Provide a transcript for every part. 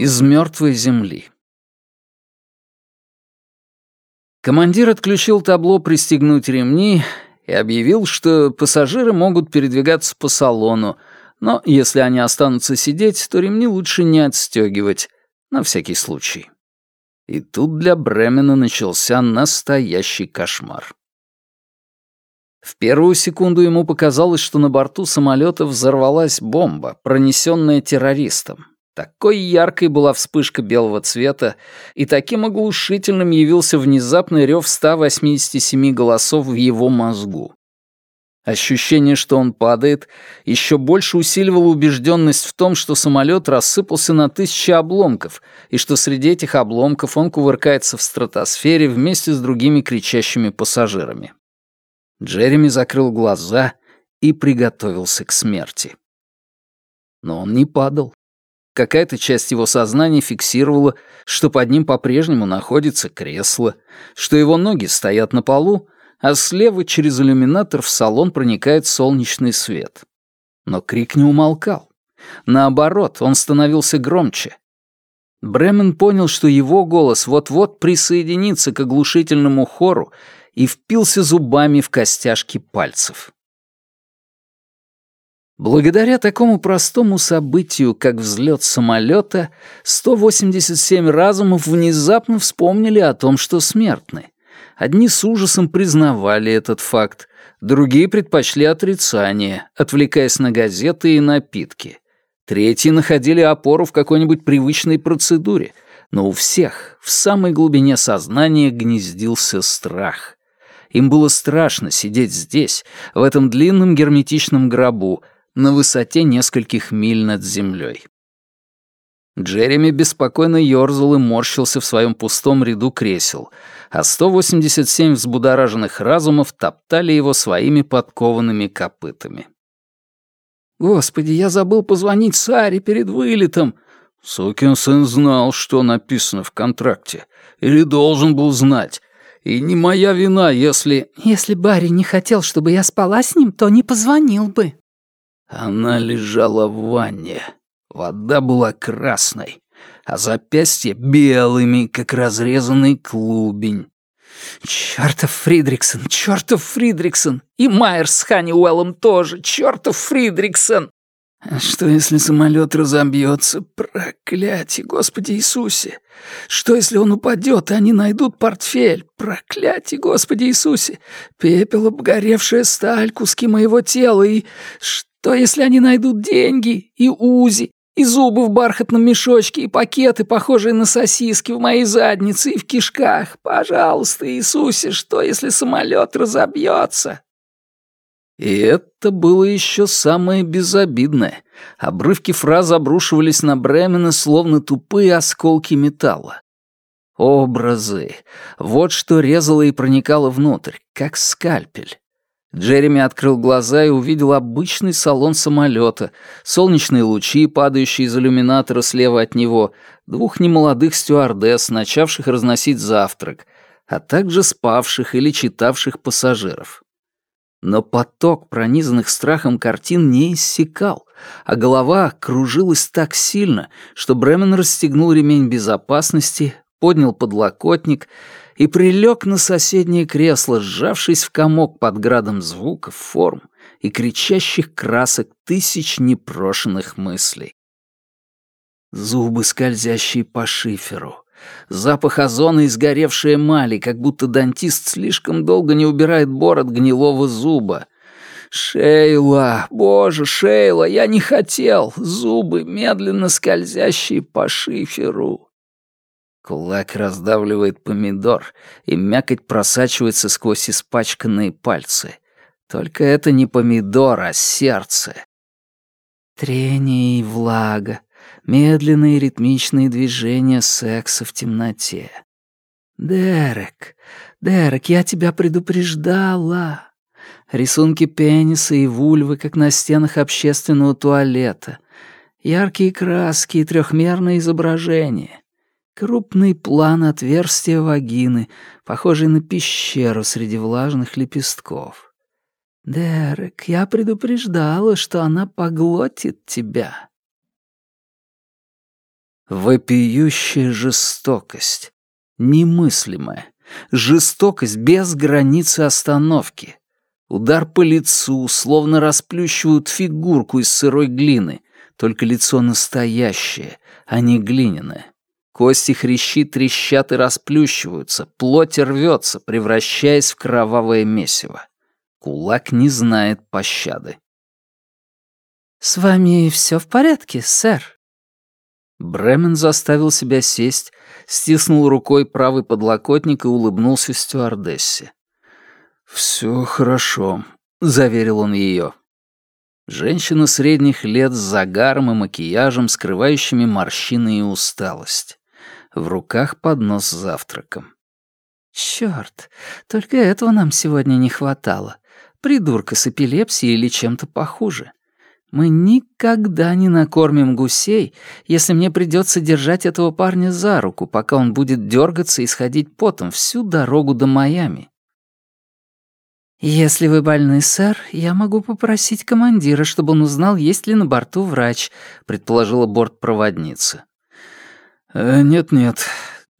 Из мертвой земли. Командир отключил табло «Пристегнуть ремни» и объявил, что пассажиры могут передвигаться по салону, но если они останутся сидеть, то ремни лучше не отстегивать, на всякий случай. И тут для Бремена начался настоящий кошмар. В первую секунду ему показалось, что на борту самолета взорвалась бомба, пронесенная террористом. Такой яркой была вспышка белого цвета, и таким оглушительным явился внезапный рев 187 голосов в его мозгу. Ощущение, что он падает, еще больше усиливало убежденность в том, что самолет рассыпался на тысячи обломков, и что среди этих обломков он кувыркается в стратосфере вместе с другими кричащими пассажирами. Джереми закрыл глаза и приготовился к смерти. Но он не падал. Какая-то часть его сознания фиксировала, что под ним по-прежнему находится кресло, что его ноги стоят на полу, а слева через иллюминатор в салон проникает солнечный свет. Но крик не умолкал. Наоборот, он становился громче. Бремен понял, что его голос вот-вот присоединится к оглушительному хору и впился зубами в костяшки пальцев. Благодаря такому простому событию, как взлет самолета, 187 разумов внезапно вспомнили о том, что смертны. Одни с ужасом признавали этот факт, другие предпочли отрицание, отвлекаясь на газеты и напитки. Третьи находили опору в какой-нибудь привычной процедуре, но у всех в самой глубине сознания гнездился страх. Им было страшно сидеть здесь, в этом длинном герметичном гробу, на высоте нескольких миль над землей. Джереми беспокойно ёрзал и морщился в своем пустом ряду кресел, а 187 взбудораженных разумов топтали его своими подкованными копытами. «Господи, я забыл позвонить Саре перед вылетом!» Сукин сын знал, что написано в контракте. Или должен был знать. И не моя вина, если... Если Барри не хотел, чтобы я спала с ним, то не позвонил бы. Она лежала в ванне. Вода была красной, а запястья белыми, как разрезанный клубень. «Чёртов Фридриксон, чёртов Фридриксон! И Майерс с Ханниуэллом тоже, чёртов Фридриксон!» А что, если самолет разобьется? Проклятие, Господи Иисусе! Что, если он упадет, и они найдут портфель? Проклятие, Господи Иисусе! Пепел, обгоревшая сталь, куски моего тела и... Что, если они найдут деньги и УЗИ, и зубы в бархатном мешочке, и пакеты, похожие на сосиски в моей заднице и в кишках? Пожалуйста, Иисусе, что, если самолет разобьется? И это было еще самое безобидное. Обрывки фраз обрушивались на Бремена, словно тупые осколки металла. Образы. Вот что резало и проникало внутрь, как скальпель. Джереми открыл глаза и увидел обычный салон самолета, солнечные лучи, падающие из иллюминатора слева от него, двух немолодых стюардесс, начавших разносить завтрак, а также спавших или читавших пассажиров. Но поток пронизанных страхом картин не иссякал, а голова кружилась так сильно, что Бремен расстегнул ремень безопасности, поднял подлокотник и прилег на соседнее кресло, сжавшись в комок под градом звуков, форм и кричащих красок тысяч непрошенных мыслей. Зубы, скользящие по шиферу, Запах озона и сгоревшая эмали, как будто дантист слишком долго не убирает бор от гнилого зуба. «Шейла! Боже, Шейла, я не хотел! Зубы, медленно скользящие по шиферу!» Кулак раздавливает помидор, и мякоть просачивается сквозь испачканные пальцы. Только это не помидор, а сердце. Трение и влага, медленные ритмичные движения секса в темноте. «Дерек, Дерек, я тебя предупреждала!» Рисунки пениса и вульвы, как на стенах общественного туалета. Яркие краски и трехмерное изображение. Крупный план отверстия вагины, похожий на пещеру среди влажных лепестков. «Дерек, я предупреждала, что она поглотит тебя». Вопиющая жестокость. Немыслимая. Жестокость без границы остановки. Удар по лицу, словно расплющивают фигурку из сырой глины, только лицо настоящее, а не глиняное. Кости хрящи трещат и расплющиваются, плоть рвется, превращаясь в кровавое месиво. Кулак не знает пощады. «С вами все в порядке, сэр?» Бремен заставил себя сесть, стиснул рукой правый подлокотник и улыбнулся стюардессе. «Все хорошо», — заверил он ее. Женщина средних лет с загаром и макияжем, скрывающими морщины и усталость. В руках поднос с завтраком. «Чёрт, только этого нам сегодня не хватало. Придурка с эпилепсией или чем-то похуже. Мы никогда не накормим гусей, если мне придется держать этого парня за руку, пока он будет дергаться и сходить потом всю дорогу до Майами. «Если вы больны, сэр, я могу попросить командира, чтобы он узнал, есть ли на борту врач», — предположила бортпроводница. «Э, «Нет-нет».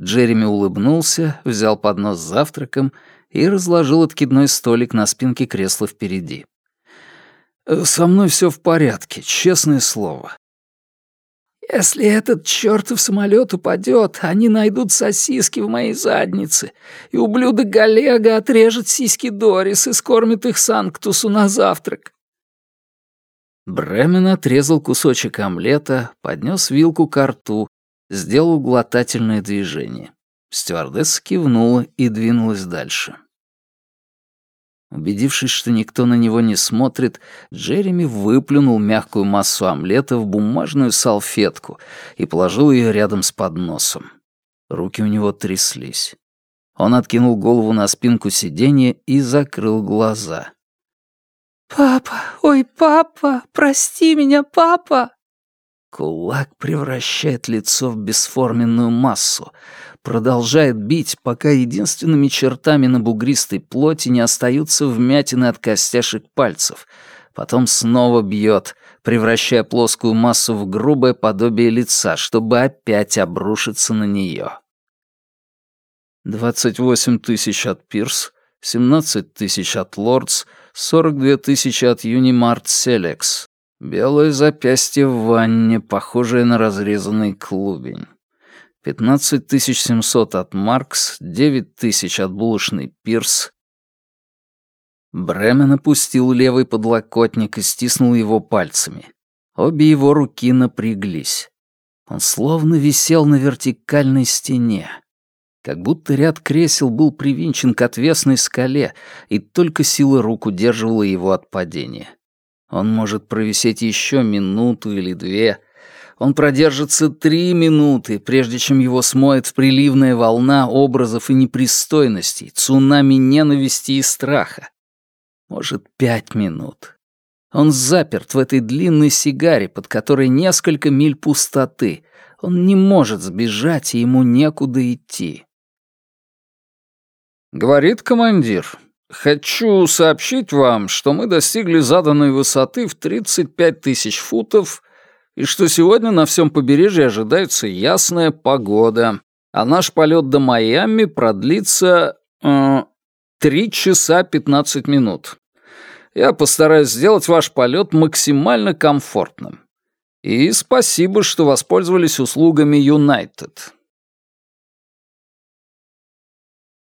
Джереми улыбнулся, взял поднос с завтраком и разложил откидной столик на спинке кресла впереди. Э, «Со мной все в порядке, честное слово». «Если этот чертов самолет упадет, они найдут сосиски в моей заднице, и ублюдок Галега отрежет сиськи Дорис и скормит их Санктусу на завтрак». Бремен отрезал кусочек омлета, поднес вилку к рту, сделал глотательное движение. Стюардесса кивнула и двинулась дальше. Убедившись, что никто на него не смотрит, Джереми выплюнул мягкую массу омлета в бумажную салфетку и положил ее рядом с подносом. Руки у него тряслись. Он откинул голову на спинку сиденья и закрыл глаза. «Папа, ой, папа, прости меня, папа!» Кулак превращает лицо в бесформенную массу, продолжает бить, пока единственными чертами на бугристой плоти не остаются вмятины от костяшек пальцев. Потом снова бьет, превращая плоскую массу в грубое подобие лица, чтобы опять обрушиться на нее. Двадцать восемь тысяч от Пирс, семнадцать тысяч от Лордс, сорок две тысячи от Юнимарт Селекс. Белое запястье в ванне, похожее на разрезанный клубень. 15700 от Маркс, 9000 от булочной Пирс. Бремен опустил левый подлокотник и стиснул его пальцами. Обе его руки напряглись. Он словно висел на вертикальной стене. Как будто ряд кресел был привинчен к отвесной скале, и только сила рук удерживала его от падения. Он может провисеть еще минуту или две — он продержится три минуты, прежде чем его смоет приливная волна образов и непристойностей, цунами ненависти и страха. Может, пять минут. Он заперт в этой длинной сигаре, под которой несколько миль пустоты. Он не может сбежать, и ему некуда идти. Говорит командир, «Хочу сообщить вам, что мы достигли заданной высоты в 35 тысяч футов и что сегодня на всем побережье ожидается ясная погода, а наш полет до Майами продлится... Э, 3 часа 15 минут. Я постараюсь сделать ваш полет максимально комфортным. И спасибо, что воспользовались услугами United.